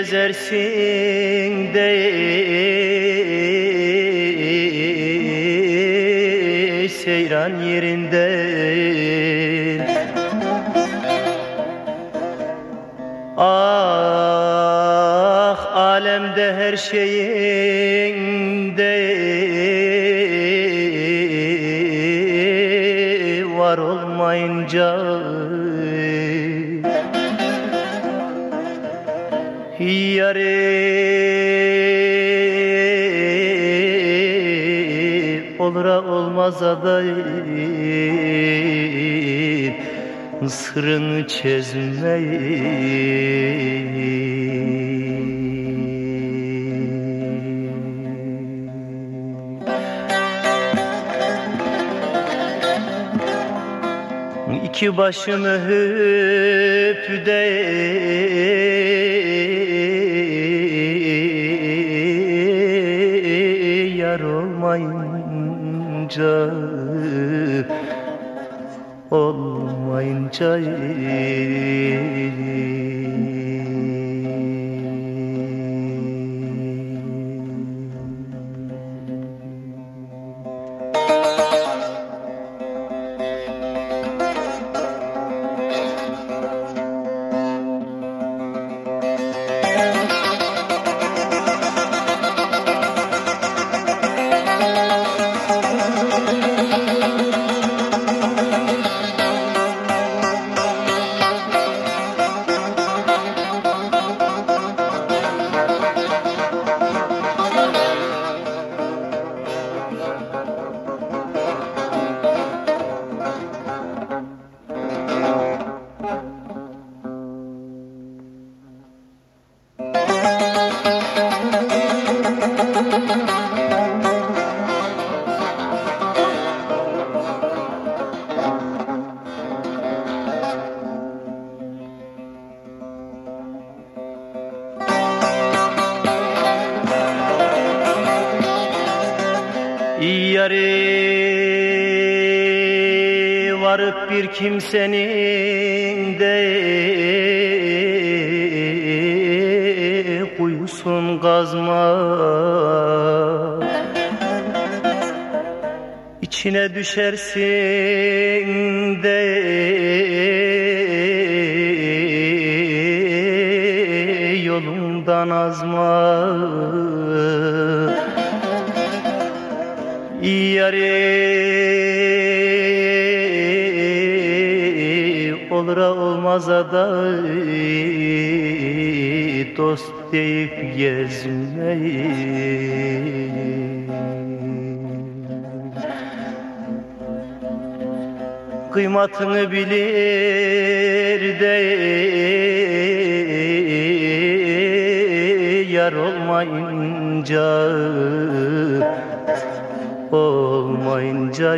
gezersin de seyran yerinde Ah alemde her şeyin de var olmayınca. Yarim olur olmaz adayım sırrını çözmeyi. İki başımı öp de. Yar olmayınca olmayınca Yari varıp bir kimsenin de kuyusun kazma. İçine düşersin de yolundan azma Yari olur olmaza da dost deyip gezmeyi Kıymatını bilir de yar olmayınca olmayınca